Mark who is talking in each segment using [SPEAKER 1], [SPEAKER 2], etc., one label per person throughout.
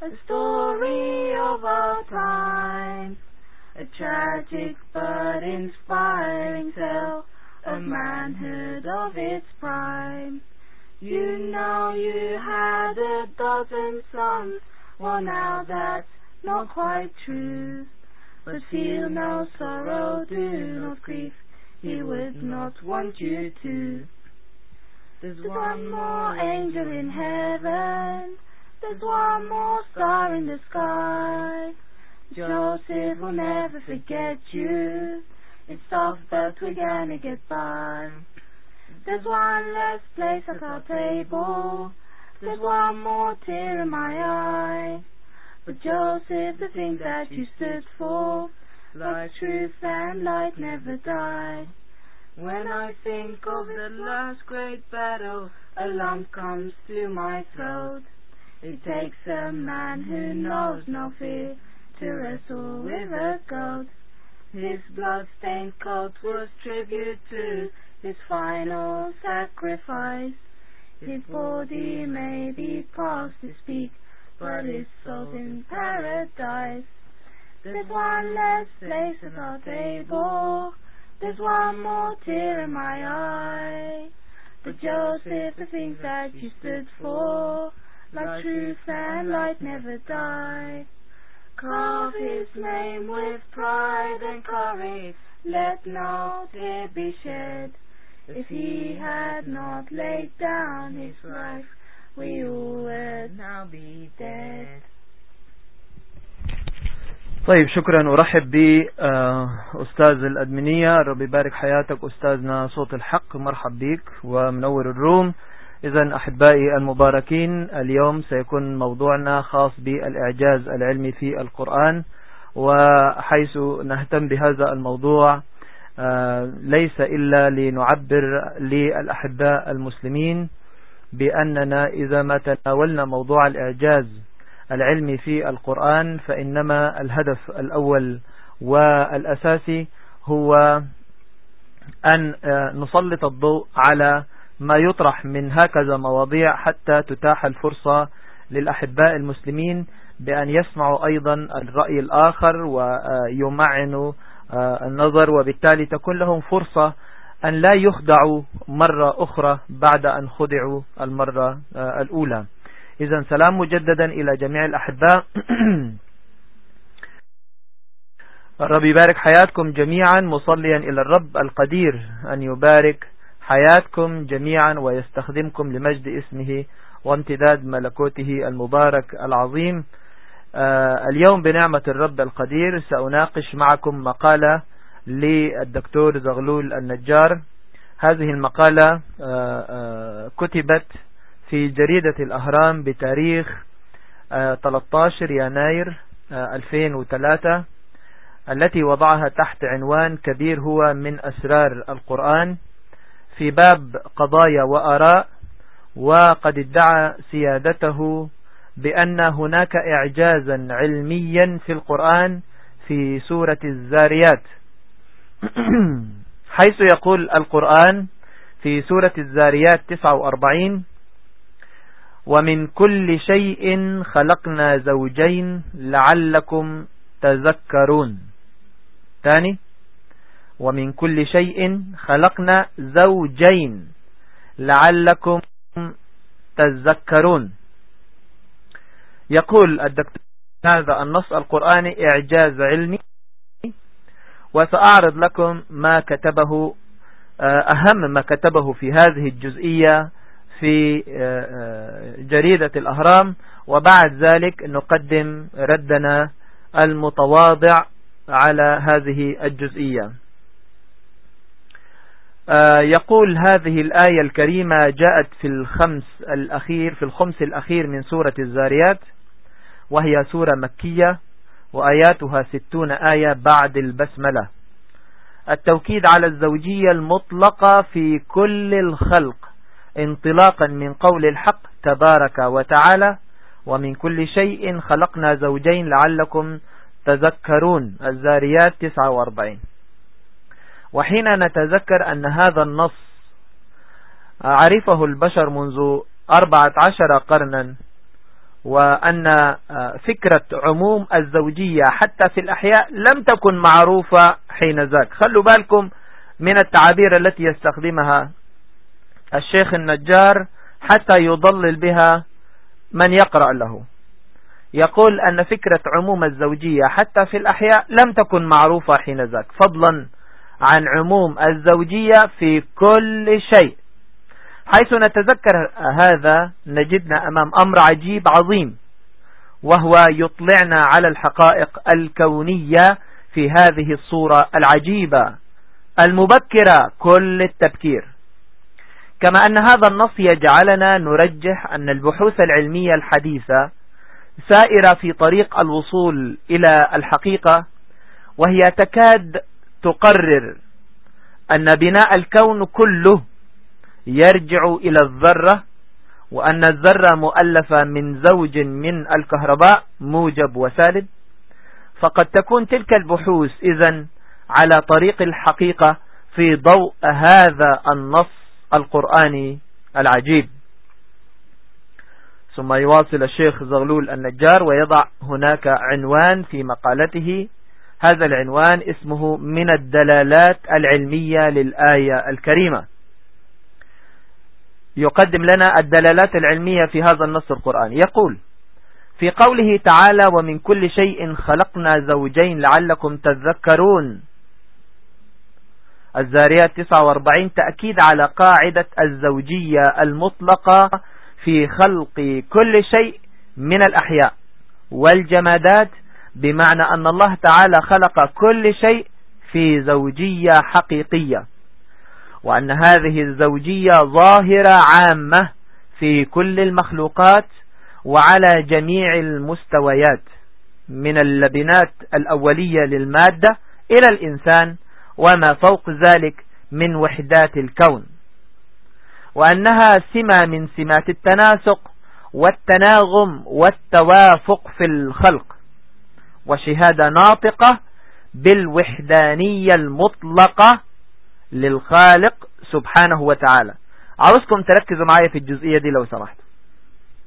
[SPEAKER 1] A story of our time, a tragic but inspiring tale, a manhood of its prime. You know you had a dozen sons, well now that's not quite true. But feel no sorrow, do not grieve, he would not want you to. There's one more angel in heaven there's one more star in the sky. Joseph will never forget you. It's tough, but we're gonna get by. There's one less place at our table. There's one more tear in my eye. But Joseph, the thing that you stood for, like truth and light never die. When I think of the last great battle, a lump comes to my throat. It takes a man who knows no fear to wrestle with a god. His blood-stained coat was tribute to his final sacrifice. His body may be past to speak, but his soul's in paradise. There's one less place at our table, there's one more tear in my eye. But Joseph, the things that you stood for, like truth and light never die.
[SPEAKER 2] Carve his
[SPEAKER 1] name with pride and courage, let no tear be shed. If he had not laid down his life, we would now be dead.
[SPEAKER 2] طيب شكرا أرحب بأستاذ الأدمنية ربي يبارك حياتك أستاذنا صوت الحق مرحب بك ومنور الروم إذا أحبائي المباركين اليوم سيكون موضوعنا خاص بالإعجاز العلمي في القرآن وحيث نهتم بهذا الموضوع آه، ليس إلا لنعبر للأحباء المسلمين بأننا إذا ما تناولنا موضوع الإعجاز العلمي في القرآن فإنما الهدف الأول والأساسي هو أن آه، نسلط الضوء على ما يطرح من هكذا مواضيع حتى تتاح الفرصة للأحباء المسلمين بأن يسمعوا أيضا الرأي الآخر ويمعنوا آه، النظر وبالتالي تكون لهم فرصة أن لا يخدعوا مرة أخرى بعد أن خدعوا المرة آه، الأولى إذا سلام مجددا إلى جميع الأحباء الرب يبارك حياتكم جميعا مصليا إلى الرب القدير أن يبارك حياتكم جميعا ويستخدمكم لمجد اسمه وامتداد ملكوته المبارك العظيم آه، اليوم بنعمة الرب القدير سأناقش معكم مقالة للدكتور زغلول النجار هذه المقالة آه، آه، كتبت في جريدة الأهرام بتاريخ 13 يناير 2003 التي وضعها تحت عنوان كبير هو من أسرار القرآن في باب قضايا وأراء وقد ادعى سيادته بأن هناك إعجازا علميا في القرآن في سورة الزاريات حيث يقول القرآن في سورة الزاريات 49 ومن كل شيء خلقنا زوجين لعلكم تذكرون ثاني ومن كل شيء خلقنا زوجين لعلكم تذكرون يقول الدكتور هذا النص القرآني إعجاز علمي وسأعرض لكم ما كتبه آه، أهم ما كتبه في هذه الجزئية في آه، آه، جريدة الأهرام وبعد ذلك نقدم ردنا المتواضع على هذه الجزئية آه، يقول هذه الآية الكريمة جاءت في الخمس الأخير في الخمس الأخير من سورة الزاريات وهي سورة مكية وآياتها ستون آية بعد البسملة التوكيد على الزوجية المطلقة في كل الخلق انطلاقا من قول الحق تبارك وتعالى ومن كل شيء خلقنا زوجين لعلكم تذكرون الزاريات 49 وحين نتذكر أن هذا النص عرفه البشر منذ أربعة عشر قرنا وأن فكرة عموم الزوجية حتى في الأحياء لم تكن معروفة حين ذاك خلوا بالكم من التعابير التي يستخدمها الشيخ النجار حتى يضلل بها من يقرأ له يقول أن فكرة عموم الزوجية حتى في الأحياء لم تكن معروفة حين ذاك فضلا عن عموم الزوجية في كل شيء حيث نتذكر هذا نجدنا أمام أمر عجيب عظيم وهو يطلعنا على الحقائق الكونية في هذه الصورة العجيبة المبكرة كل التبكير كما أن هذا النص يجعلنا نرجح أن البحوث العلمية الحديثة سائرة في طريق الوصول إلى الحقيقة وهي تكاد تقرر أن بناء الكون كله يرجع إلى الذرة وأن الذرة مؤلفة من زوج من الكهرباء موجب وسالب فقد تكون تلك البحوث إذا على طريق الحقيقة في ضوء هذا النص القرآني العجيب ثم يواصل الشيخ زغلول النجار ويضع هناك عنوان في مقالته هذا العنوان اسمه من الدلالات العلمية للآية الكريمة يقدم لنا الدلالات العلمية في هذا النص القرآني يقول في قوله تعالى ومن كل شيء خلقنا زوجين لعلكم تذكرون الزاريات 49 تأكيد على قاعدة الزوجية المطلقة في خلق كل شيء من الأحياء والجمادات بمعنى أن الله تعالى خلق كل شيء في زوجية حقيقية وأن هذه الزوجية ظاهرة عامة في كل المخلوقات وعلى جميع المستويات من اللبنات الأولية للمادة إلى الإنسان وما فوق ذلك من وحدات الكون وأنها سمة من سمات التناسق والتناغم والتوافق في الخلق وشهادة ناطقة بالوحدانية المطلقة للخالق سبحانه وتعالى عاوزكم تركزوا معايا في الجزئية دي لو سمحت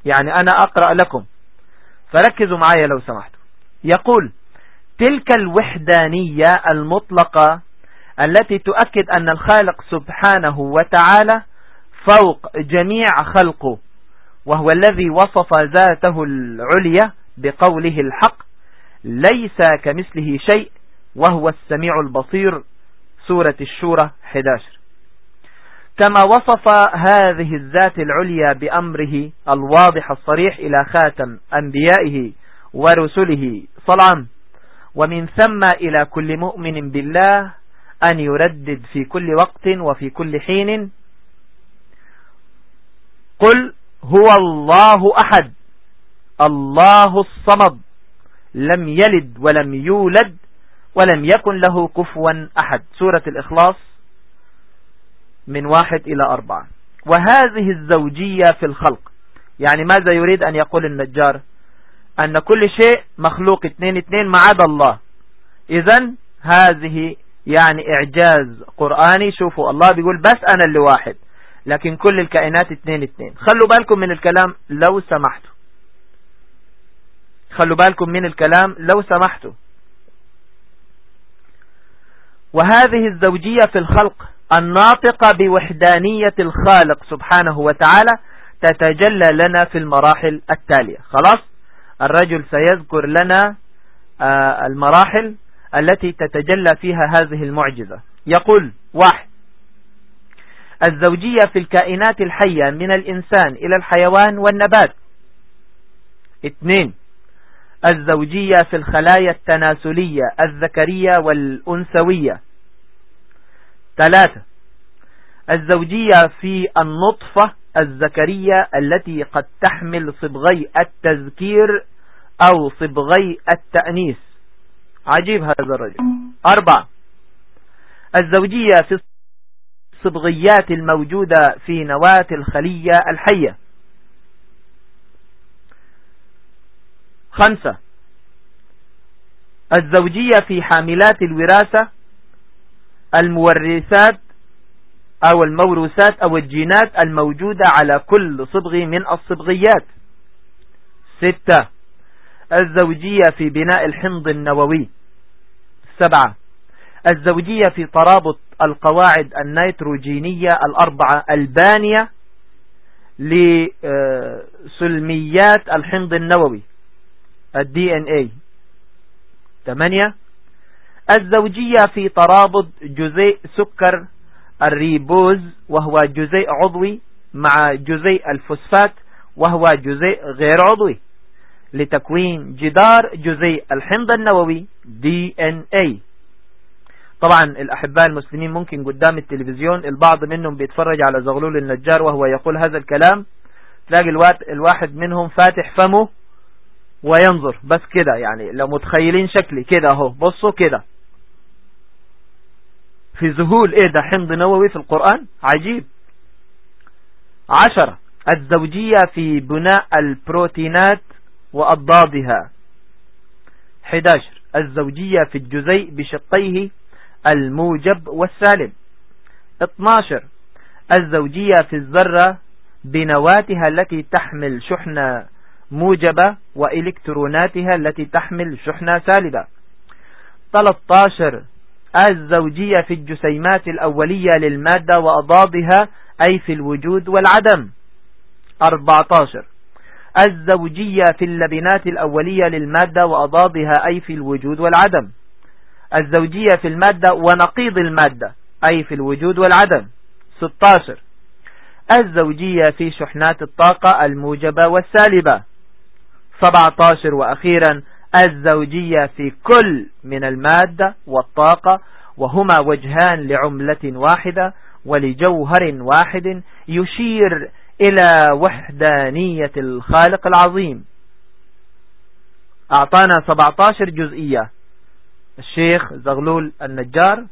[SPEAKER 2] يعني أنا أقرأ لكم فركزوا معايا لو سمحت يقول تلك الوحدانية المطلقة التي تؤكد أن الخالق سبحانه وتعالى فوق جميع خلقه وهو الذي وصف ذاته العليا بقوله الحق ليس كمثله شيء وهو السميع البصير سورة الشورى 11 كما وصف هذه الذات العليا بأمره الواضح الصريح إلى خاتم أنبيائه ورسله صلعا ومن ثم إلى كل مؤمن بالله أن يردد في كل وقت وفي كل حين قل هو الله أحد الله الصمد لم يلد ولم يولد ولم يكن له كفوا أحد سورة الإخلاص من واحد إلى أربعة وهذه الزوجية في الخلق يعني ماذا يريد أن يقول النجار أن كل شيء مخلوق اثنين اثنين ما عدا الله إذا هذه يعني إعجاز قرآني شوفوا الله بيقول بس أنا اللي واحد لكن كل الكائنات اثنين اثنين خلوا بالكم من الكلام لو سمحتوا خلوا بالكم من الكلام لو سمحتوا وهذه الزوجية في الخلق الناطقة بوحدانية الخالق سبحانه وتعالى تتجلى لنا في المراحل التالية خلاص الرجل سيذكر لنا آه، المراحل التي تتجلى فيها هذه المعجزة يقول واحد الزوجية في الكائنات الحية من الإنسان إلى الحيوان والنبات اثنين الزوجية في الخلايا التناسلية الذكرية والأنثوية ثلاثة الزوجية في النطفة الذكرية التي قد تحمل صبغي التذكير أو صبغي التأنيس عجيب هذا الرجل أربعة الزوجية في الصبغيات الموجودة في نواة الخلية الحية خمسة الزوجية في حاملات الوراثة المورثات أو الموروثات أو الجينات الموجودة على كل صبغ من الصبغيات ستة الزوجية في بناء الحمض النووي سبعة الزوجية في ترابط القواعد النيتروجينية الأربعة البانية لسلميات الحمض النووي الدي ان اي ثمانية الزوجية في ترابط جزيء سكر الريبوز وهو جزيء عضوي مع جزيء الفوسفات وهو جزيء غير عضوي لتكوين جدار جزيء الحمض النووي دي ان اي طبعا الأحباء المسلمين ممكن قدام التلفزيون البعض منهم بيتفرج على زغلول النجار وهو يقول هذا الكلام تلاقي الواحد منهم فاتح فمه وينظر بس كده يعني لو متخيلين شكلي كده اهو بصوا كده في ذهول ايه ده حمض نووي في القرآن عجيب عشرة الزوجية في بناء البروتينات وأضدادها 11 الزوجية في الجزيء بشقيه الموجب والسالب 12 الزوجية في الذرة بنواتها التي تحمل شحنة موجبة وإلكتروناتها التي تحمل شحنة سالبة 13 الزوجية في الجسيمات الأولية للمادة وأضادها أي في الوجود والعدم 14 الزوجية في اللبنات الأولية للمادة وأضادها أي في الوجود والعدم الزوجية في المادة ونقيض المادة أي في الوجود والعدم 16 الزوجية في شحنات الطاقة الموجبة والسالبة 17 وأخيرا الزوجية في كل من المادة والطاقة وهما وجهان لعملة واحدة ولجوهر واحد يشير إلى وحدانية الخالق العظيم أعطانا 17 جزئية الشيخ زغلول النجار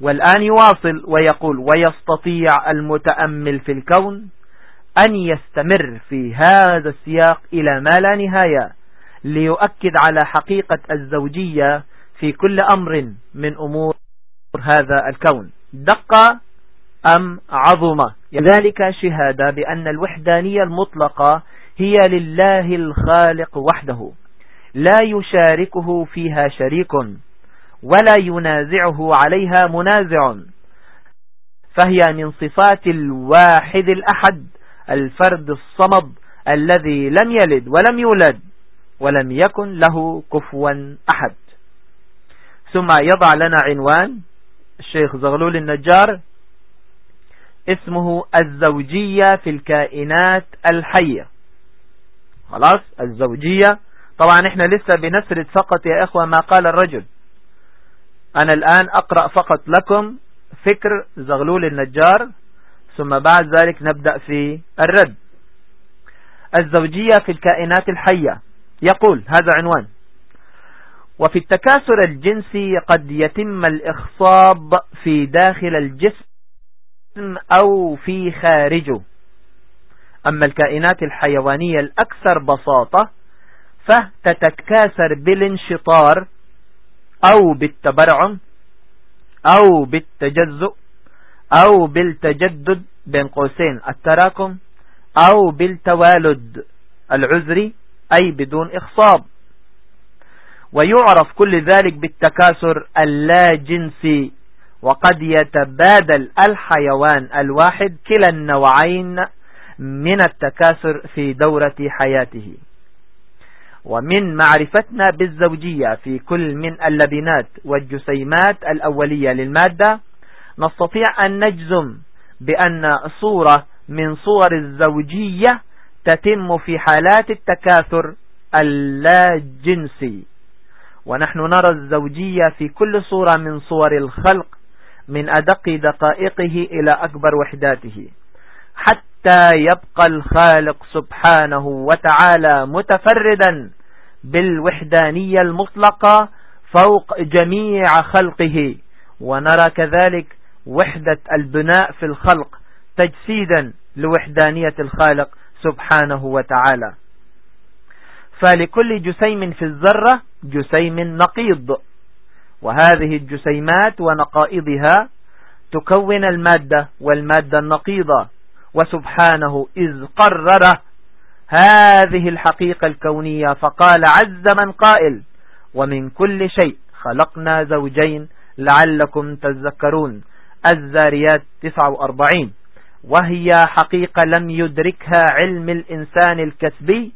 [SPEAKER 2] والآن يواصل ويقول ويستطيع المتأمل في الكون أن يستمر في هذا السياق إلى ما لا نهاية ليؤكد على حقيقة الزوجية في كل أمر من أمور هذا الكون دقة أم عظمة ذلك شهادة بأن الوحدانية المطلقة هي لله الخالق وحده لا يشاركه فيها شريك ولا ينازعه عليها منازع فهي من صفات الواحد الأحد الفرد الصمد الذي لم يلد ولم يولد ولم يكن له كفوا أحد ثم يضع لنا عنوان الشيخ زغلول النجار اسمه الزوجية في الكائنات الحية خلاص الزوجية طبعا احنا لسه بنسرد فقط يا اخوة ما قال الرجل انا الان اقرأ فقط لكم فكر زغلول النجار ثم بعد ذلك نبدأ في الرد الزوجية في الكائنات الحية يقول هذا عنوان وفي التكاثر الجنسي قد يتم الإخصاب في داخل الجسم أو في خارجه أما الكائنات الحيوانية الأكثر بساطة فتتكاثر بالانشطار أو بالتبرع أو بالتجزؤ أو بالتجدد بين قوسين التراكم أو بالتوالد العذري أي بدون إخصاب ويعرف كل ذلك بالتكاثر اللاجنسي وقد يتبادل الحيوان الواحد كلا النوعين من التكاثر في دورة حياته ومن معرفتنا بالزوجية في كل من اللبنات والجسيمات الأولية للمادة نستطيع أن نجزم بأن صورة من صور الزوجية تتم في حالات التكاثر اللاجنسي ونحن نرى الزوجية في كل صورة من صور الخلق من أدق دقائقه إلى أكبر وحداته حتى يبقى الخالق سبحانه وتعالى متفردا بالوحدانية المطلقة فوق جميع خلقه ونرى كذلك وحدة البناء في الخلق تجسيدا لوحدانية الخالق سبحانه وتعالى فلكل جسيم في الذرة جسيم نقيض وهذه الجسيمات ونقائضها تكون المادة والمادة النقيضة وسبحانه إذ قرر هذه الحقيقة الكونية فقال عز من قائل ومن كل شيء خلقنا زوجين لعلكم تذكرون الزاريات 49 وهي حقيقة لم يدركها علم الإنسان الكسبي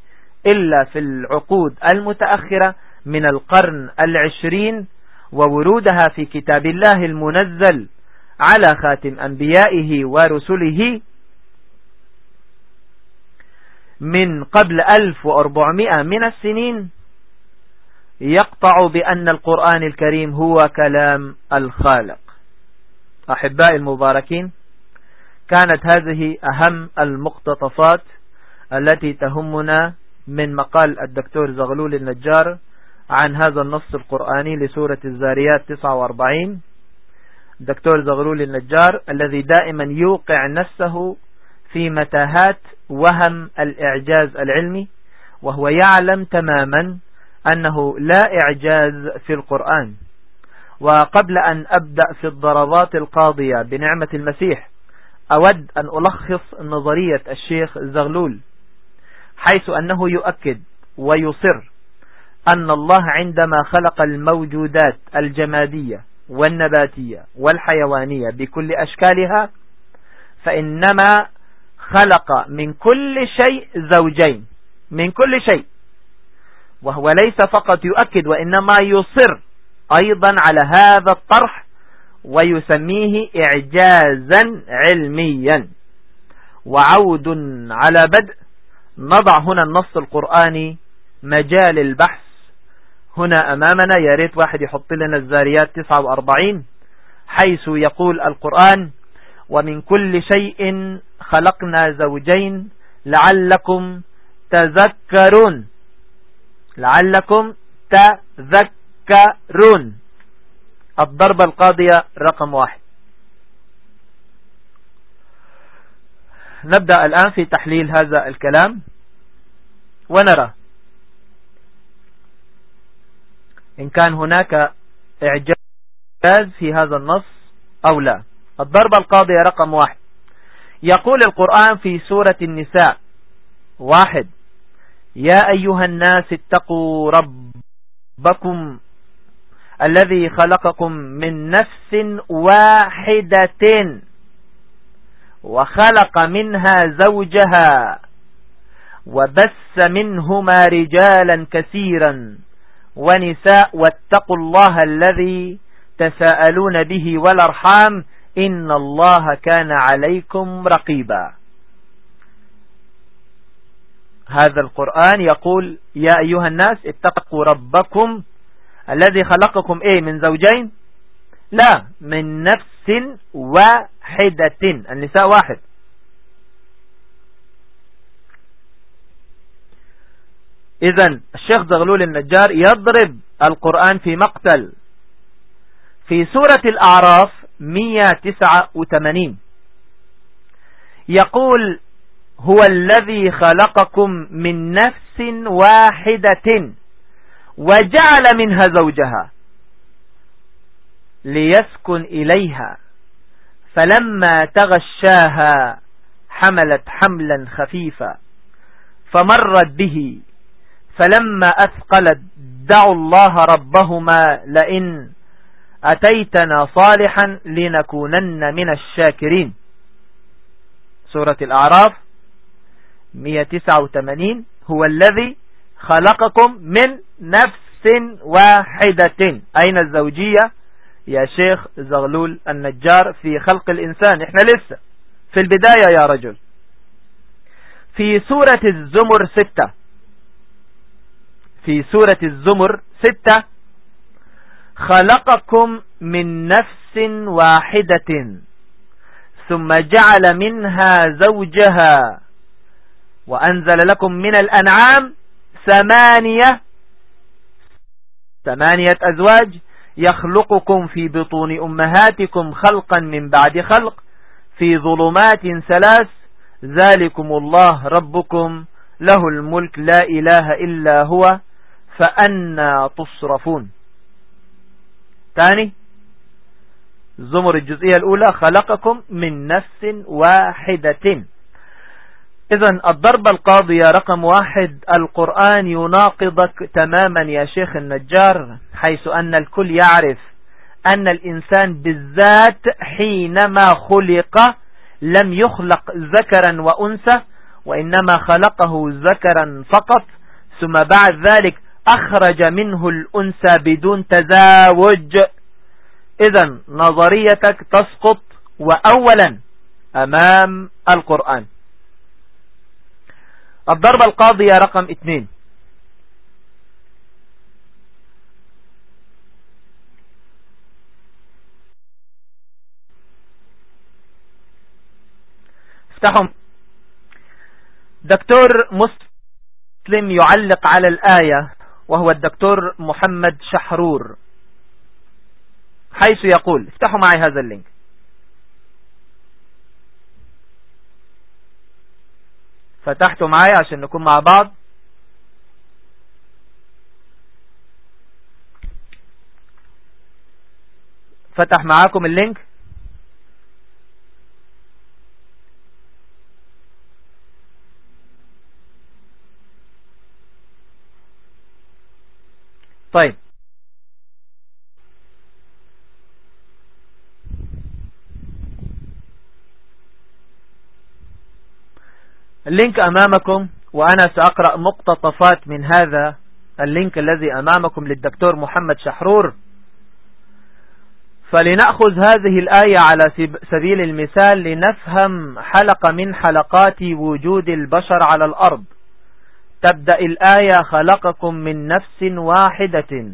[SPEAKER 2] إلا في العقود المتأخرة من القرن العشرين وورودها في كتاب الله المنزل على خاتم أنبيائه ورسله من قبل 1400 من السنين يقطع بأن القرآن الكريم هو كلام الخالق أحباء المباركين كانت هذه أهم المقتطفات التي تهمنا من مقال الدكتور زغلول النجار عن هذا النص القرآني لسورة الزاريات 49 دكتور زغلول النجار الذي دائما يوقع نفسه في متاهات وهم الإعجاز العلمي وهو يعلم تماما أنه لا إعجاز في القرآن وقبل أن أبدأ في الضربات القاضية بنعمة المسيح أود أن ألخص نظرية الشيخ زغلول حيث أنه يؤكد ويصر أن الله عندما خلق الموجودات الجمادية والنباتية والحيوانية بكل أشكالها فإنما خلق من كل شيء زوجين من كل شيء وهو ليس فقط يؤكد وإنما يصر أيضا على هذا الطرح ويسميه إعجازا علميا وعود على بدء نضع هنا النص القرآني مجال البحث هنا أمامنا يا ريت واحد يحط لنا الزاريات 49 حيث يقول القرآن ومن كل شيء خلقنا زوجين لعلكم تذكرون لعلكم تذكرون مذكرون الضربة القاضية رقم واحد نبدأ الآن في تحليل هذا الكلام ونرى إن كان هناك إعجاز في هذا النص أو لا الضربة القاضية رقم واحد يقول القرآن في سورة النساء واحد يا أيها الناس اتقوا ربكم الذي خلقكم من نفس واحدة وخلق منها زوجها وبس منهما رجالا كثيرا ونساء واتقوا الله الذي تساءلون به والأرحام إن الله كان عليكم رقيبا هذا القرآن يقول يا أيها الناس اتقوا ربكم الذي خلقكم ايه من زوجين لا من نفس واحدة النساء واحد اذا الشيخ زغلول النجار يضرب القرآن في مقتل في سورة الأعراف 189 يقول هو الذي خلقكم من نفس واحدة وجعل منها زوجها ليسكن إليها فلما تغشاها حملت حملا خفيفا فمرت به فلما أثقلت دعوا الله ربهما لئن أتيتنا صالحا لنكونن من الشاكرين سورة الأعراف 189 هو الذي خلقكم من نفس واحدة أين الزوجية يا شيخ زغلول النجار في خلق الإنسان إحنا لسه في البداية يا رجل في سورة الزمر ستة في سورة الزمر ستة خلقكم من نفس واحدة ثم جعل منها زوجها وأنزل لكم من الأنعام ثمانية ثمانية أزواج يخلقكم في بطون أمهاتكم خلقا من بعد خلق في ظلمات ثلاث ذلكم الله ربكم له الملك لا إله إلا هو فأنا تصرفون ثاني زمر الجزئية الأولى خلقكم من نفس واحدة إذا الضربة القاضية رقم واحد القرآن يناقضك تماما يا شيخ النجار حيث أن الكل يعرف أن الإنسان بالذات حينما خلق لم يخلق ذكرا وأنثى وإنما خلقه ذكرا فقط ثم بعد ذلك أخرج منه الأنثى بدون تزاوج إذا نظريتك تسقط وأولا أمام القرآن الضربة القاضية رقم اثنين افتحوا دكتور مسلم يعلق على الآية وهو الدكتور محمد شحرور حيث يقول افتحوا معي هذا اللينك فتحته معايا عشان نكون مع بعض فتح معاكم اللينك طيب اللينك أمامكم وأنا سأقرأ مقتطفات من هذا اللينك الذي أمامكم للدكتور محمد شحرور فلنأخذ هذه الآية على سبيل المثال لنفهم حلقة من حلقات وجود البشر على الأرض تبدأ الآية خلقكم من نفس واحدة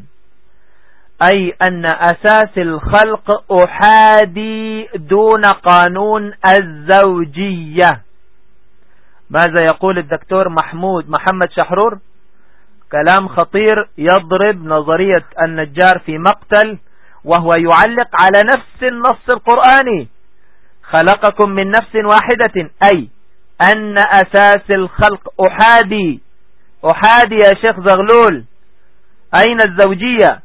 [SPEAKER 2] أي أن أساس الخلق أحادي دون قانون الزوجية ماذا يقول الدكتور محمود محمد شحرور كلام خطير يضرب نظرية النجار في مقتل وهو يعلق على نفس النص القرآني خلقكم من نفس واحدة أي أن أساس الخلق أحادي أحادي يا شيخ زغلول أين الزوجية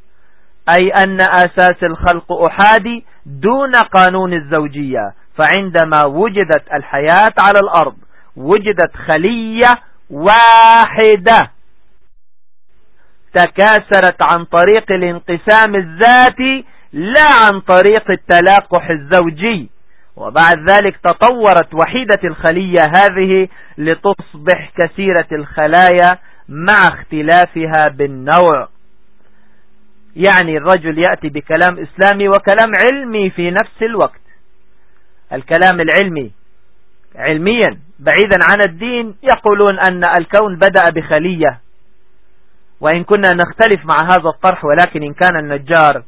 [SPEAKER 2] أي أن أساس الخلق أحادي دون قانون الزوجية فعندما وجدت الحياة على الأرض وجدت خلية واحدة تكاثرت عن طريق الانقسام الذاتي لا عن طريق التلاقح الزوجي وبعد ذلك تطورت وحيدة الخلية هذه لتصبح كثيرة الخلايا مع اختلافها بالنوع يعني الرجل يأتي بكلام إسلامي وكلام علمي في نفس الوقت الكلام العلمي علميا بعيدا عن الدين يقولون أن الكون بدأ بخلية وإن كنا نختلف مع هذا الطرح ولكن إن كان النجار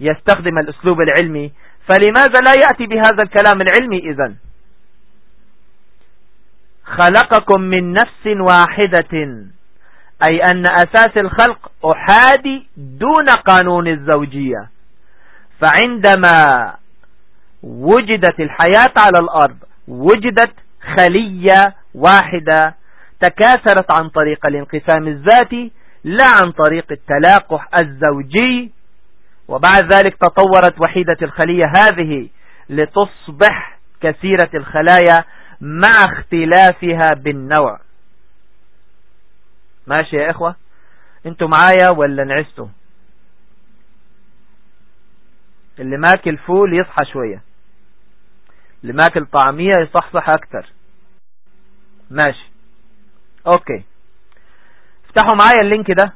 [SPEAKER 2] يستخدم الأسلوب العلمي فلماذا لا يأتي بهذا الكلام العلمي إذا خلقكم من نفس واحدة أي أن أساس الخلق أحادي دون قانون الزوجية فعندما وجدت الحياة على الأرض وجدت خلية واحدة تكاثرت عن طريق الانقسام الذاتي لا عن طريق التلاقح الزوجي وبعد ذلك تطورت وحيدة الخلية هذه لتصبح كثيرة الخلايا مع اختلافها بالنوع ماشي يا إخوة انتوا معايا ولا نعستوا اللي ماكل فول يصحى شوية لماكل طعمية يصحصح اكتر ماشي اوكي افتحوا معايا اللينك ده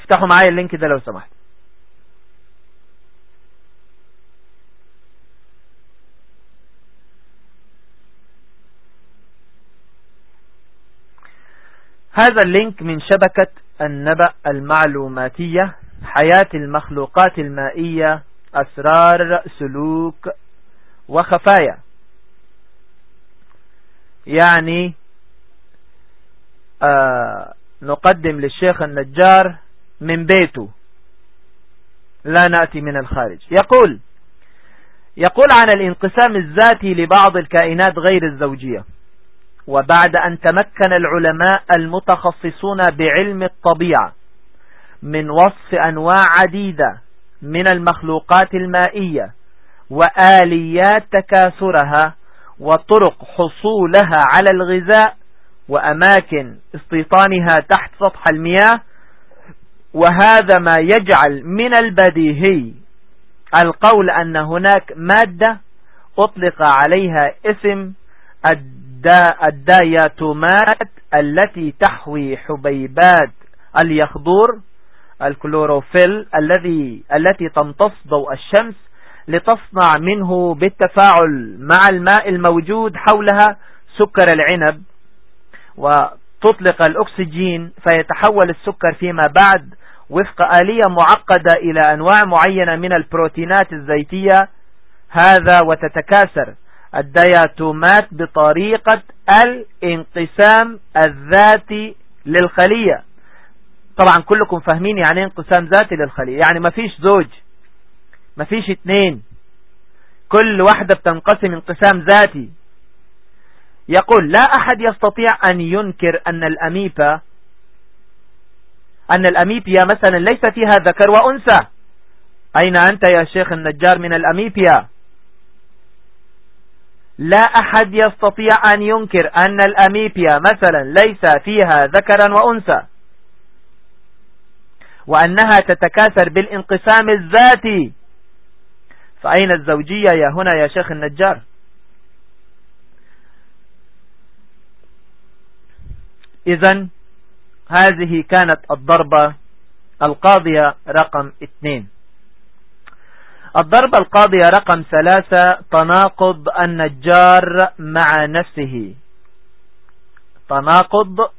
[SPEAKER 2] افتحوا معايا اللينك ده لو سمحت هذا اللينك من شبكة النبأ المعلوماتية حياة المخلوقات المائية أسرار سلوك وخفايا يعني آه نقدم للشيخ النجار من بيته لا نأتي من الخارج يقول يقول عن الانقسام الذاتي لبعض الكائنات غير الزوجية وبعد أن تمكن العلماء المتخصصون بعلم الطبيعة من وصف أنواع عديدة من المخلوقات المائية وآليات تكاثرها وطرق حصولها على الغذاء وأماكن استيطانها تحت سطح المياه وهذا ما يجعل من البديهي القول أن هناك مادة أطلق عليها اسم الداياتومات التي تحوي حبيبات اليخضور الكلوروفيل الذي التي تمتص ضوء الشمس لتصنع منه بالتفاعل مع الماء الموجود حولها سكر العنب وتطلق الأكسجين فيتحول السكر فيما بعد وفق آلية معقدة إلى أنواع معينة من البروتينات الزيتية هذا وتتكاثر الدياتومات بطريقة الانقسام الذاتي للخلية طبعا كلكم فاهمين يعني إيه انقسام ذاتي للخلية يعني مفيش زوج مفيش اتنين كل واحدة بتنقسم انقسام ذاتي يقول لا أحد يستطيع أن ينكر أن الأميبا أن الأميبيا مثلا ليس فيها ذكر وأنثى أين أنت يا شيخ النجار من الأميبيا لا أحد يستطيع أن ينكر أن الأميبيا مثلا ليس فيها ذكرا وأنثى وأنها تتكاثر بالانقسام الذاتي فأين الزوجية يا هنا يا شيخ النجار إذا هذه كانت الضربة القاضية رقم اثنين الضربة القاضية رقم ثلاثة تناقض النجار مع نفسه تناقض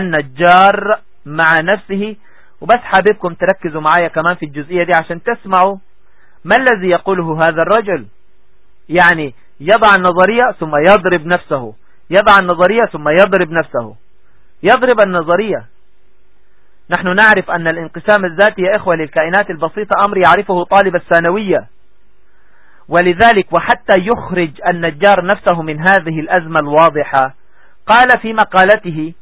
[SPEAKER 2] النجار مع نفسه وبس حاببكم تركزوا معايا كمان في الجزئية دي عشان تسمعوا ما الذي يقوله هذا الرجل يعني يضع النظرية ثم يضرب نفسه يضع النظرية ثم يضرب نفسه يضرب النظرية نحن نعرف أن الانقسام الذاتي يا إخوة للكائنات البسيطة أمر يعرفه طالب الثانوية ولذلك وحتى يخرج النجار نفسه من هذه الأزمة الواضحة قال في مقالته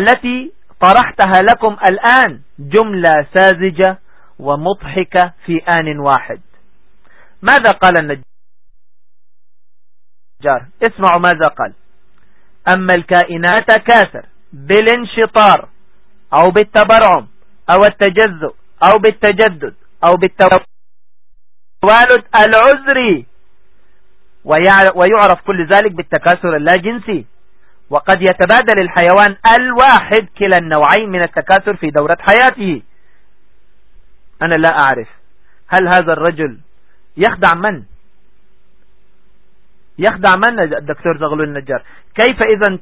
[SPEAKER 2] التي طرحتها لكم الآن جملة ساذجة ومضحكة في آن واحد ماذا قال النجار اسمعوا ماذا قال أما الكائنات تكاثر بالانشطار أو بالتبرعم أو التجزؤ أو بالتجدد أو بالتوالد العذري ويعرف كل ذلك بالتكاثر اللاجنسي وقد يتبادل الحيوان الواحد كلا النوعين من التكاثر في دورة حياته أنا لا أعرف هل هذا الرجل يخدع من يخدع من الدكتور زغلول النجار كيف إذا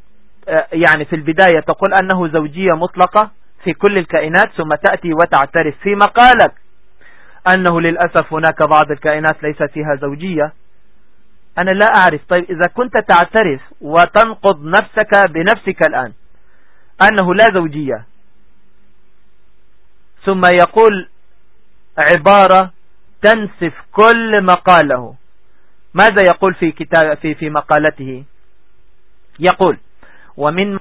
[SPEAKER 2] آه، يعني في البداية تقول أنه زوجية مطلقة في كل الكائنات ثم تأتي وتعترف في مقالك أنه للأسف هناك بعض الكائنات ليس فيها زوجية أنا لا أعرف طيب إذا كنت تعترف وتنقض نفسك بنفسك الآن أنه لا زوجية ثم يقول عبارة تنسف كل مقاله ماذا يقول في كتاب في في مقالته يقول ومن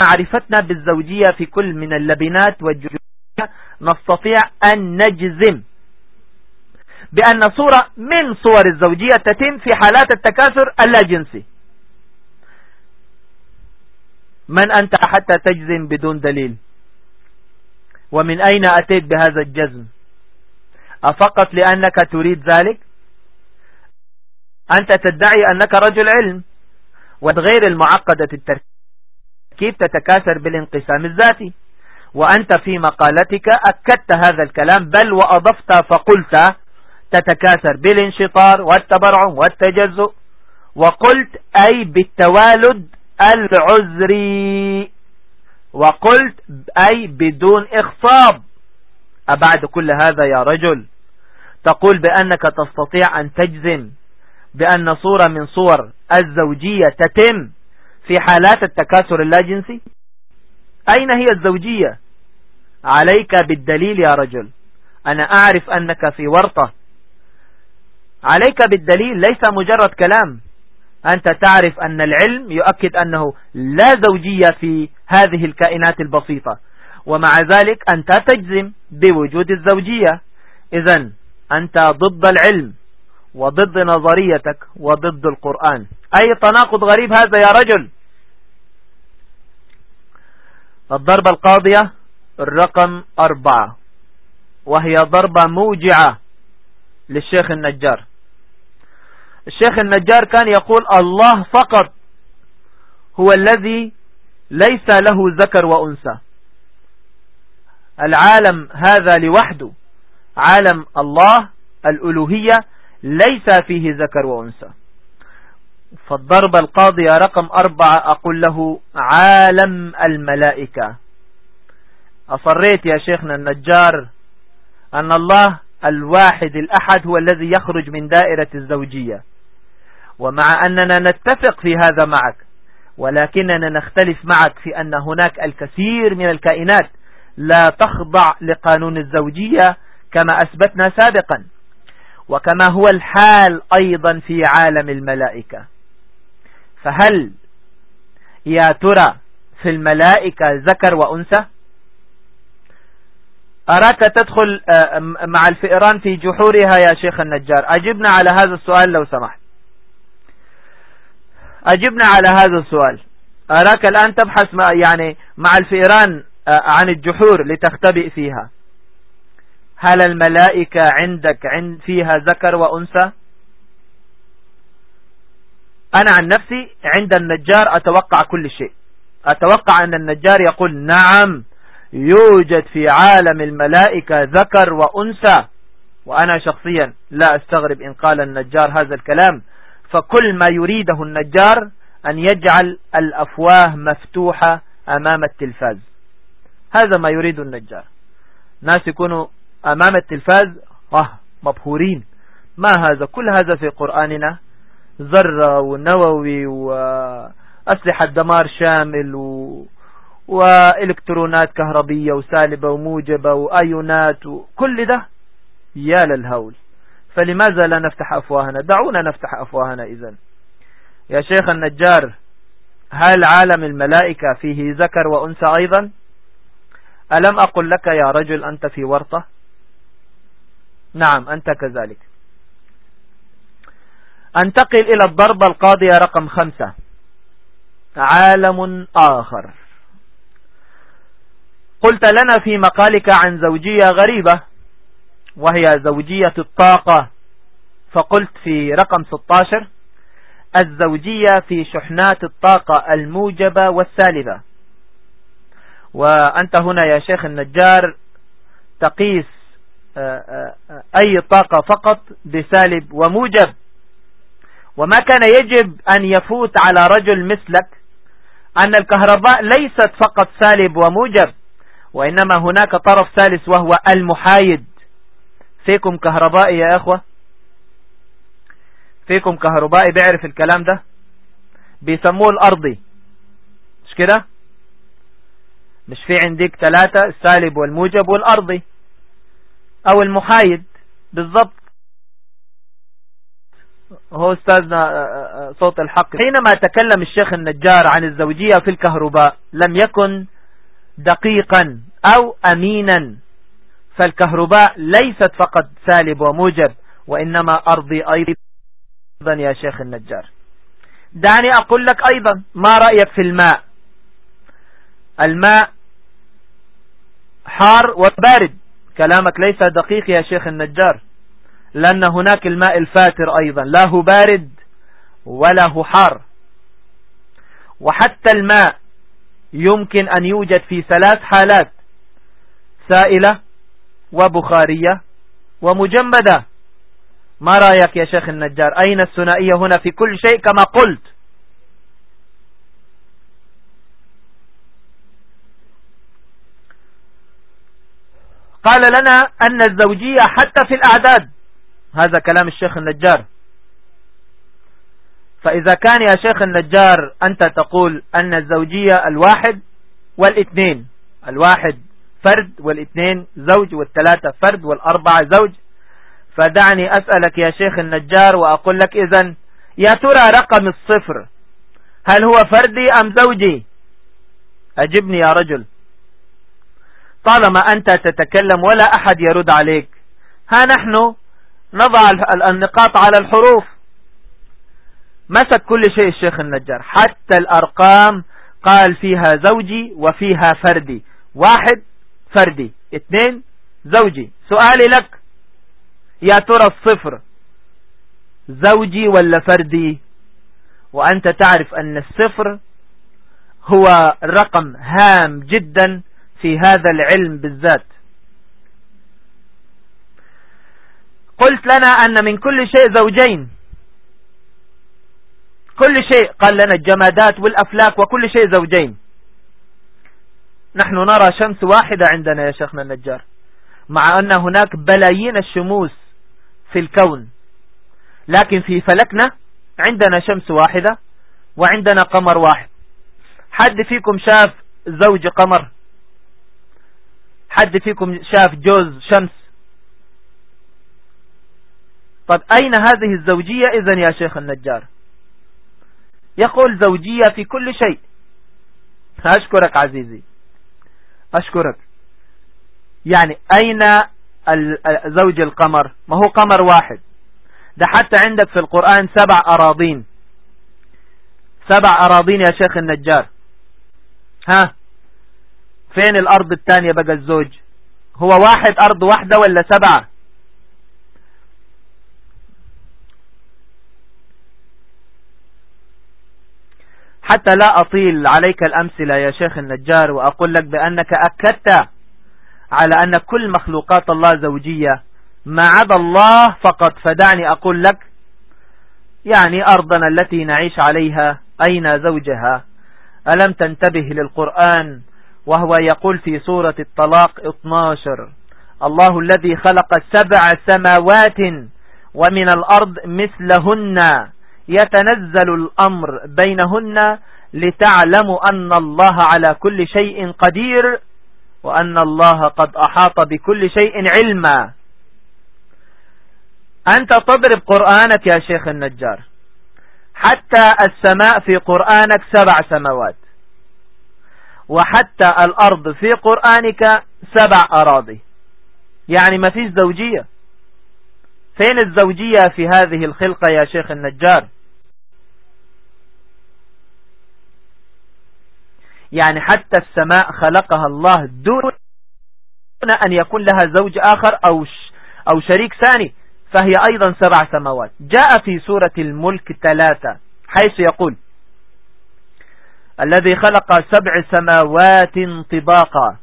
[SPEAKER 2] معرفتنا بالزوجية في كل من اللبنات والجوجية نستطيع أن نجزم بأن صورة من صور الزوجية تتم في حالات التكاثر اللاجنسي من أنت حتى تجزم بدون دليل ومن أين أتيت بهذا الجزم أفقط لأنك تريد ذلك أنت تدعي أنك رجل علم وغير المعقدة التركيب تتكاثر بالانقسام الذاتي وأنت في مقالتك أكدت هذا الكلام بل وأضفت فقلت تتكاثر بالانشطار والتبرعم والتجزؤ وقلت أي بالتوالد العذري وقلت أي بدون إخصاب أبعد كل هذا يا رجل تقول بأنك تستطيع أن تجزم بأن صورة من صور الزوجية تتم في حالات التكاثر اللاجنسي أين هي الزوجية عليك بالدليل يا رجل أنا أعرف أنك في ورطة عليك بالدليل ليس مجرد كلام أنت تعرف أن العلم يؤكد أنه لا زوجية في هذه الكائنات البسيطة ومع ذلك أنت تجزم بوجود الزوجية إذا أنت ضد العلم وضد نظريتك وضد القرآن أي تناقض غريب هذا يا رجل الضربة القاضية الرقم أربعة وهي ضربة موجعة للشيخ النجار الشيخ النجار كان يقول الله فقط هو الذي ليس له ذكر وأنثى العالم هذا لوحده عالم الله الألوهية ليس فيه ذكر وأنثى فالضربة القاضية رقم أربعة أقول له عالم الملائكة أصريت يا شيخنا النجار أن الله الواحد الأحد هو الذي يخرج من دائرة الزوجية ومع أننا نتفق في هذا معك ولكننا نختلف معك في أن هناك الكثير من الكائنات لا تخضع لقانون الزوجية كما أثبتنا سابقا وكما هو الحال أيضا في عالم الملائكة فهل يا ترى في الملائكة ذكر وأنثى أراك تدخل آه، مع الفئران في جحورها يا شيخ النجار أجبنا على هذا السؤال لو سمحت أجبنا على هذا السؤال أراك الآن تبحث مع يعني مع الفئران آه، عن الجحور لتختبئ فيها هل الملائكة عندك عند فيها ذكر وأنثى أنا عن نفسي عند النجار أتوقع كل شيء أتوقع أن النجار يقول نعم يوجد في عالم الملائكة ذكر وأنثى وأنا شخصيا لا أستغرب إن قال النجار هذا الكلام فكل ما يريده النجار أن يجعل الأفواه مفتوحة أمام التلفاز هذا ما يريد النجار ناس يكونوا أمام التلفاز آه مبهورين ما هذا كل هذا في قرآننا ذرة ونووي وأسلحة دمار شامل و... وإلكترونات كهربية وسالبة وموجبة وآيونات وكل ده يا للهول فلماذا لا نفتح أفواهنا دعونا نفتح أفواهنا إذا يا شيخ النجار هل عالم الملائكة فيه ذكر وأنثى أيضا ألم أقل لك يا رجل أنت في ورطة نعم أنت كذلك أنتقل إلى الضربة القاضية رقم خمسة عالم آخر قلت لنا في مقالك عن زوجية غريبة وهي زوجية الطاقة فقلت في رقم 16 الزوجية في شحنات الطاقة الموجبة والسالبة وأنت هنا يا شيخ النجار تقيس آه، آه، أي طاقة فقط بسالب وموجب وما كان يجب أن يفوت على رجل مثلك أن الكهرباء ليست فقط سالب وموجب وإنما هناك طرف ثالث وهو المحايد فيكم كهربائي يا اخوة فيكم كهربائي بيعرف الكلام ده بيسموه الارضي مش كده مش في عندك ثلاثة السالب والموجب والارضي او المحايد بالضبط هو استاذنا آه، آه، آه، صوت الحق حينما تكلم الشيخ النجار عن الزوجية في الكهرباء لم يكن دقيقا او امينا فالكهرباء ليست فقط سالب وموجب وإنما أرضي أيضا يا شيخ النجار دعني أقول لك أيضا ما رأيك في الماء الماء حار وبارد كلامك ليس دقيق يا شيخ النجار لأن هناك الماء الفاتر أيضا لا هو بارد ولا هو حار وحتى الماء يمكن أن يوجد في ثلاث حالات سائلة وبخارية ومجمدة ما رأيك يا شيخ النجار أين الثنائية هنا في كل شيء كما قلت قال لنا أن الزوجية حتى في الأعداد هذا كلام الشيخ النجار فإذا كان يا شيخ النجار أنت تقول أن الزوجية الواحد والاثنين الواحد فرد والاثنين زوج والثلاثة فرد والأربعة زوج فدعني أسألك يا شيخ النجار وأقول لك إذن يا ترى رقم الصفر هل هو فردي أم زوجي أجبني يا رجل طالما أنت تتكلم ولا أحد يرد عليك ها نحن نضع النقاط على الحروف مسك كل شيء الشيخ النجار حتى الأرقام قال فيها زوجي وفيها فردي واحد فردي اتنين زوجي سؤالي لك يا ترى الصفر زوجي ولا فردي وأنت تعرف أن الصفر هو رقم هام جدا في هذا العلم بالذات قلت لنا أن من كل شيء زوجين كل شيء قال لنا الجمادات والأفلاك وكل شيء زوجين نحن نرى شمس واحدة عندنا يا شيخنا النجار مع أن هناك بلايين الشموس في الكون لكن في فلكنا عندنا شمس واحدة وعندنا قمر واحد حد فيكم شاف زوج قمر حد فيكم شاف جوز شمس طب أين هذه الزوجية إذن يا شيخ النجار يقول زوجية في كل شيء أشكرك عزيزي أشكرك يعني أين زوج القمر ما هو قمر واحد ده حتى عندك في القرآن سبع أراضين سبع أراضين يا شيخ النجار ها فين الأرض الثانية بقى الزوج هو واحد أرض واحدة ولا سبعة حتى لا أطيل عليك الأمثلة يا شيخ النجار وأقول لك بأنك أكدت على أن كل مخلوقات الله زوجية ما عدا الله فقط فدعني أقول لك يعني أرضنا التي نعيش عليها أين زوجها ألم تنتبه للقرآن وهو يقول في سورة الطلاق 12 الله الذي خلق سبع سماوات ومن الأرض مثلهن يتنزل الأمر بينهن لتعلموا أن الله على كل شيء قدير وأن الله قد أحاط بكل شيء علما أنت تضرب قرآنك يا شيخ النجار حتى السماء في قرآنك سبع سماوات وحتى الأرض في قرآنك سبع أراضي يعني ما فيش زوجية فين الزوجية في هذه الخلقة يا شيخ النجار يعني حتى السماء خلقها الله دون أن يكون لها زوج آخر أو, أو شريك ثاني فهي أيضا سبع سماوات جاء في سورة الملك ثلاثة حيث يقول الذي خلق سبع سماوات طباقا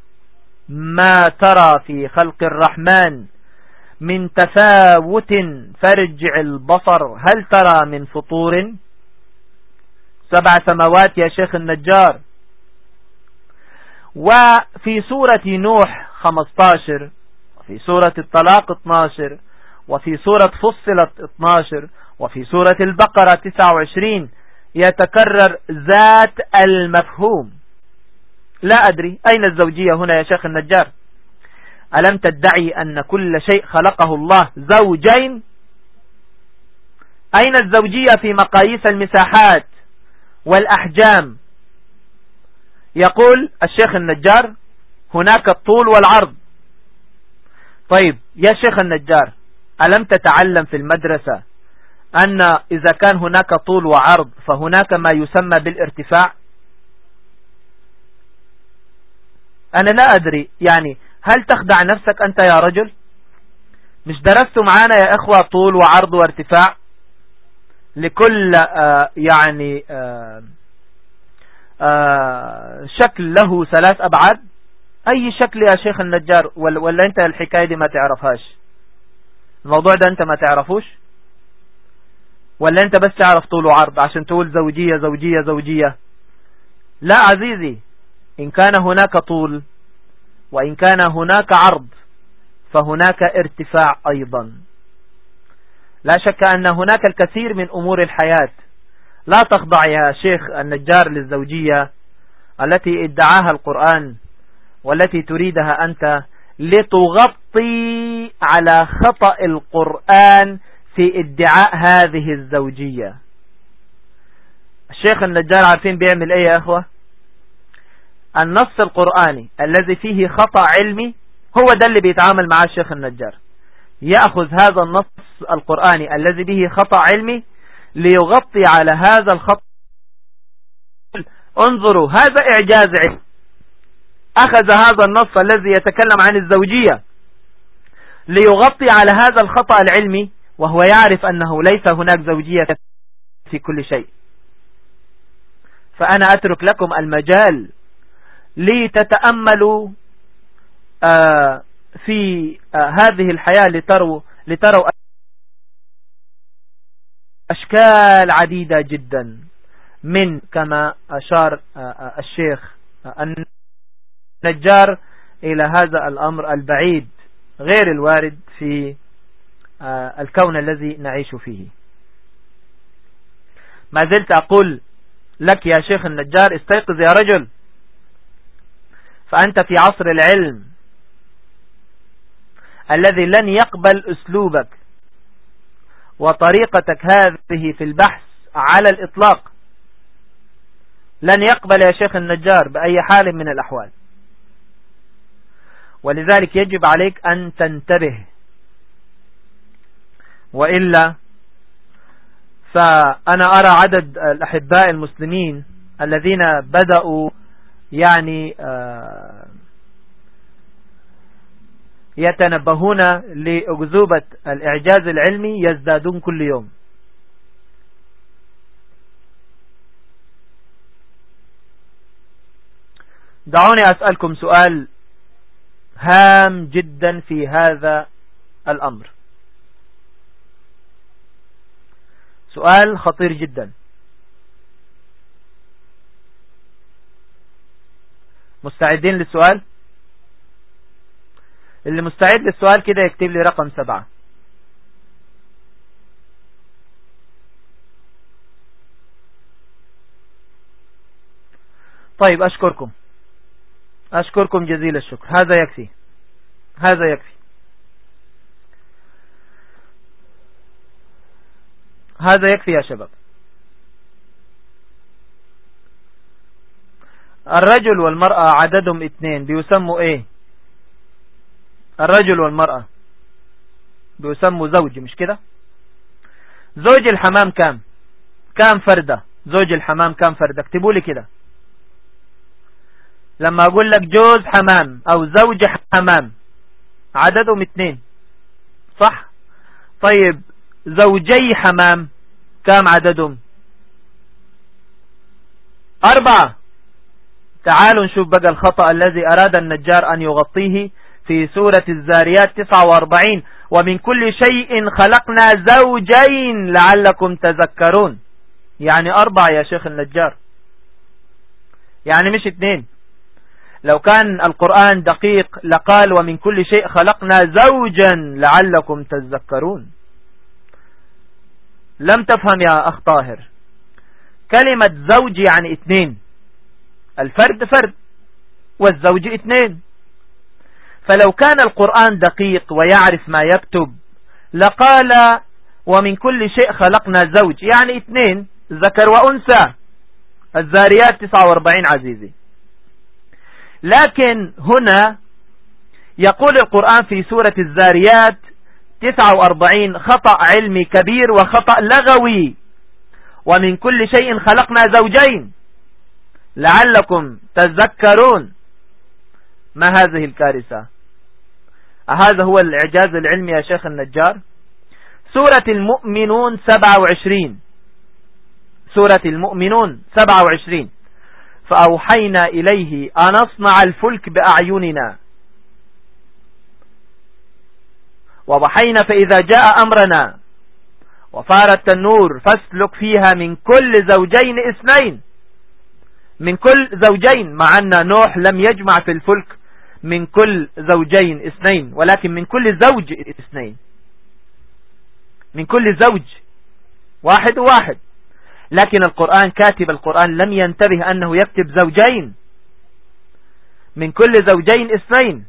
[SPEAKER 2] ما ترى في خلق الرحمن من تفاوت فارجع البصر هل ترى من فطور سبع سماوات يا شيخ النجار وفي سورة نوح 15 وفي سورة الطلاق 12 وفي سورة فصلت 12 وفي سورة البقرة 29 يتكرر ذات المفهوم لا أدري أين الزوجية هنا يا شيخ النجار ألم تدعي أن كل شيء خلقه الله زوجين أين الزوجية في مقاييس المساحات والأحجام يقول الشيخ النجار هناك الطول والعرض طيب يا شيخ النجار ألم تتعلم في المدرسة أن إذا كان هناك طول وعرض فهناك ما يسمى بالارتفاع أنا لا أدري يعني هل تخدع نفسك أنت يا رجل مش درست معانا يا أخوة طول وعرض وارتفاع لكل آه، يعني آه، آه، شكل له ثلاث أبعاد أي شكل يا شيخ النجار ولا أنت الحكاية دي ما تعرفهاش الموضوع ده أنت ما تعرفوش ولا أنت بس تعرف طول وعرض عشان تقول زوجية زوجية زوجية لا عزيزي إن كان هناك طول وإن كان هناك عرض فهناك ارتفاع أيضا لا شك أن هناك الكثير من أمور الحياة لا تخضع يا شيخ النجار للزوجية التي ادعاها القرآن والتي تريدها أنت لتغطي على خطأ القرآن في ادعاء هذه الزوجية الشيخ النجار عارفين بيعمل ايه يا اخوة النص القرآني الذي فيه خطأ علمي هو ده اللي بيتعامل معاه الشيخ النجار يأخذ هذا النص القرآني الذي به خطأ علمي ليغطي على هذا الخط انظروا هذا إعجاز علم أخذ هذا النص الذي يتكلم عن الزوجية ليغطي على هذا الخطأ العلمي وهو يعرف أنه ليس هناك زوجية في كل شيء فأنا أترك لكم المجال لتتأملوا آه، في آه، هذه الحياة لتروا, لتروا أشكال عديدة جدا من كما أشار آه، آه، الشيخ آه، النجار إلى هذا الأمر البعيد غير الوارد في الكون الذي نعيش فيه ما زلت أقول لك يا شيخ النجار استيقظ يا رجل فأنت في عصر العلم الذي لن يقبل أسلوبك وطريقتك هذه في البحث على الإطلاق لن يقبل يا شيخ النجار بأي حال من الأحوال ولذلك يجب عليك أن تنتبه وإلا فأنا أرى عدد الأحباء المسلمين الذين بدأوا يعني آه يتنبهون لأجذوبة الإعجاز العلمي يزدادون كل يوم دعوني أسألكم سؤال هام جدا في هذا الأمر سؤال خطير جدا مستعدين للسؤال اللي مستعد للسؤال كده يكتب لي رقم سبعة طيب أشكركم أشكركم جزيل الشكر هذا يكفي هذا يكفي هذا يكفي يا شباب الرجل والمرأة عددهم اثنين بيسموا ايه الرجل والمرأة بيسموا زوج مش كده زوج الحمام كام كام فردة زوج الحمام كام فردة اكتبوا لي كده لما اقول لك جوز حمام او زوج حمام عددهم اتنين صح طيب زوجي حمام كام عددهم أربعة تعالوا نشوف بقى الخطأ الذي أراد النجار أن يغطيه في سورة الزاريات 49 ومن كل شيء خلقنا زوجين لعلكم تذكرون يعني أربع يا شيخ النجار يعني مش اتنين لو كان القرآن دقيق لقال ومن كل شيء خلقنا زوجا لعلكم تذكرون لم تفهم يا أخ طاهر كلمة زوج يعني اتنين الفرد فرد والزوج اتنين فلو كان القرآن دقيق ويعرف ما يكتب لقال ومن كل شيء خلقنا زوج يعني اثنين ذكر وأنثى الزاريات 49 عزيزي لكن هنا يقول القرآن في سورة الزاريات 49 خطأ علمي كبير وخطأ لغوي ومن كل شيء خلقنا زوجين لعلكم تذكرون ما هذه الكارثة هذا هو الإعجاز العلمي يا شيخ النجار سورة المؤمنون 27 سورة المؤمنون 27 فأوحينا إليه أن أصنع الفلك بأعيننا وضحينا فإذا جاء أمرنا وفارت النور فاسلك فيها من كل زوجين اثنين من كل زوجين مع أن نوح لم يجمع في الفلك من كل زوجين اثنين ولكن من كل زوج اثنين من كل زوج واحد واحد لكن القرآن كاتب القرآن لم ينتبه أنه يكتب زوجين من كل زوجين اثنين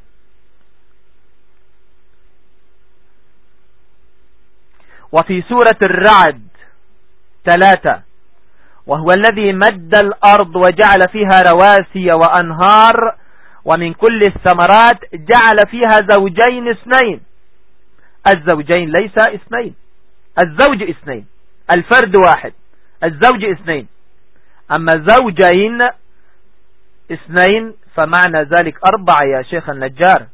[SPEAKER 2] وفي سورة الرعد ثلاثة وهو الذي مد الأرض وجعل فيها رواسي وأنهار ومن كل الثمرات جعل فيها زوجين اثنين الزوجين ليس اثنين الزوج اثنين الفرد واحد الزوج اثنين أما زوجين اثنين فمعنى ذلك أربعة يا شيخ النجار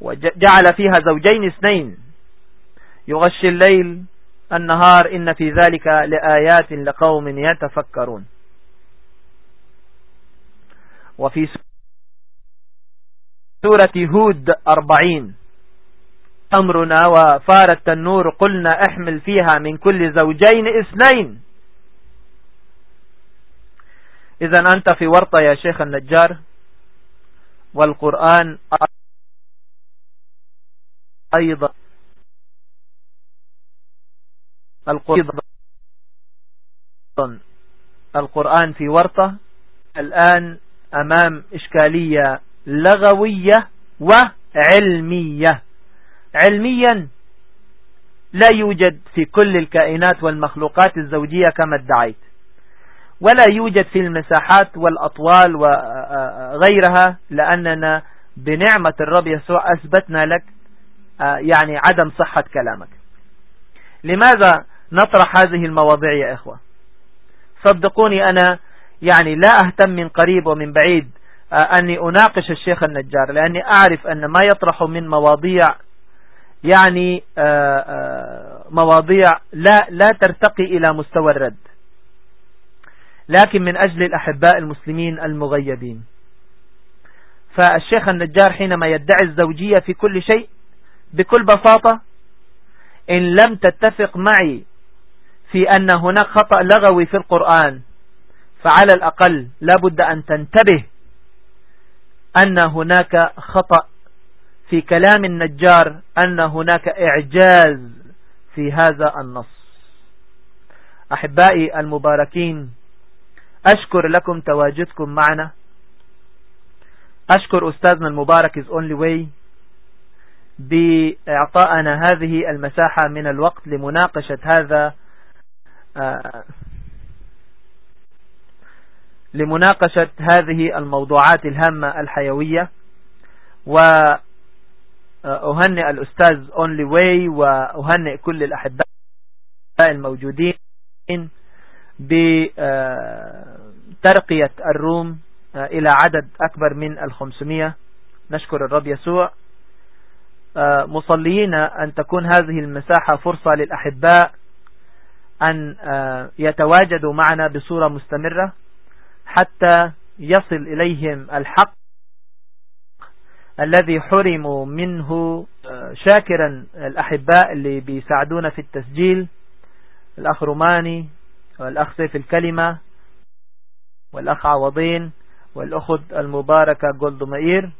[SPEAKER 2] وجعل فيها زوجين اثنين يغشي الليل النهار إن في ذلك لآيات لقوم يتفكرون وفي سورة هود أربعين أمرنا وفار التنور قلنا احمل فيها من كل زوجين اثنين إذا أنت في ورطة يا شيخ النجار والقرآن أيضا القرآن في ورطة الآن أمام إشكالية لغوية وعلمية علميا لا يوجد في كل الكائنات والمخلوقات الزوجية كما ادعيت ولا يوجد في المساحات والأطوال وغيرها آه، لأننا بنعمة الرب يسوع أثبتنا لك آه، يعني عدم صحة كلامك لماذا نطرح هذه المواضيع يا إخوة صدقوني أنا يعني لا أهتم من قريب ومن بعيد آه، أني أناقش الشيخ النجار لأني أعرف أن ما يطرح من مواضيع يعني آه، آه، مواضيع لا, لا ترتقي إلى مستوى الرد لكن من أجل الأحباء المسلمين المغيبين فالشيخ النجار حينما يدعي الزوجية في كل شيء بكل بساطة إن لم تتفق معي في أن هناك خطأ لغوي في القرآن فعلى الأقل لابد أن تنتبه أن هناك خطأ في كلام النجار أن هناك إعجاز في هذا النص أحبائي المباركين أشكر لكم تواجدكم معنا أشكر أستاذنا المبارك is only way بإعطائنا هذه المساحة من الوقت لمناقشة هذا آه، لمناقشة هذه الموضوعات الهامة الحيوية وأهنئ الأستاذ أونلي واي وأهنئ كل الأحباء الموجودين بترقية الروم إلى عدد أكبر من الخمسمية نشكر الرب يسوع مصليين أن تكون هذه المساحة فرصة للأحباء أن يتواجدوا معنا بصورة مستمرة حتى يصل إليهم الحق الذي حرموا منه آه، شاكرا الأحباء اللي بيساعدونا في التسجيل الأخ روماني والأخ سيف الكلمة والأخ عوضين والأخت المباركة جولد مئير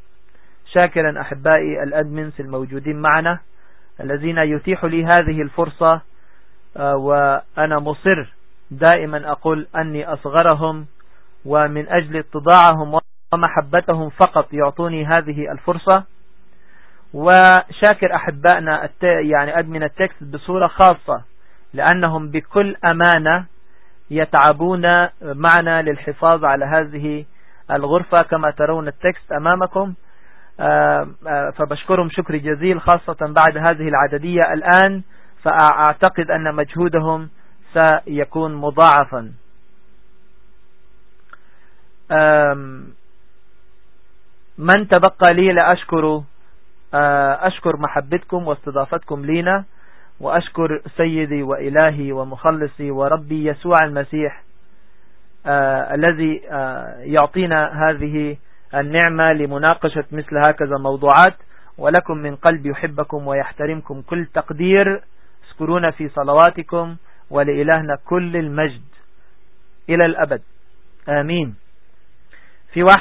[SPEAKER 2] شاكرا أحبائي الأدمنس الموجودين معنا الذين يتيح لي هذه الفرصة آه، وأنا مصر دائما أقول أني أصغرهم ومن أجل اتضاعهم ومحبتهم فقط يعطوني هذه الفرصة وشاكر أحبائنا الت... يعني أدمن التكست بصورة خاصة لأنهم بكل أمانة يتعبون معنا للحفاظ على هذه الغرفة كما ترون التكست أمامكم آه، آه، فبشكرهم شكر جزيل خاصة بعد هذه العددية الآن فأعتقد أن مجهودهم سيكون مضاعفا من تبقى لي لأشكر أشكر محبتكم واستضافتكم لينا وأشكر سيدي وإلهي ومخلصي وربي يسوع المسيح الذي يعطينا هذه النعمة لمناقشة مثل هكذا موضوعات ولكم من قلب يحبكم ويحترمكم كل تقدير اذكرونا في صلواتكم ولإلهنا كل المجد إلى الأبد آمين किंवा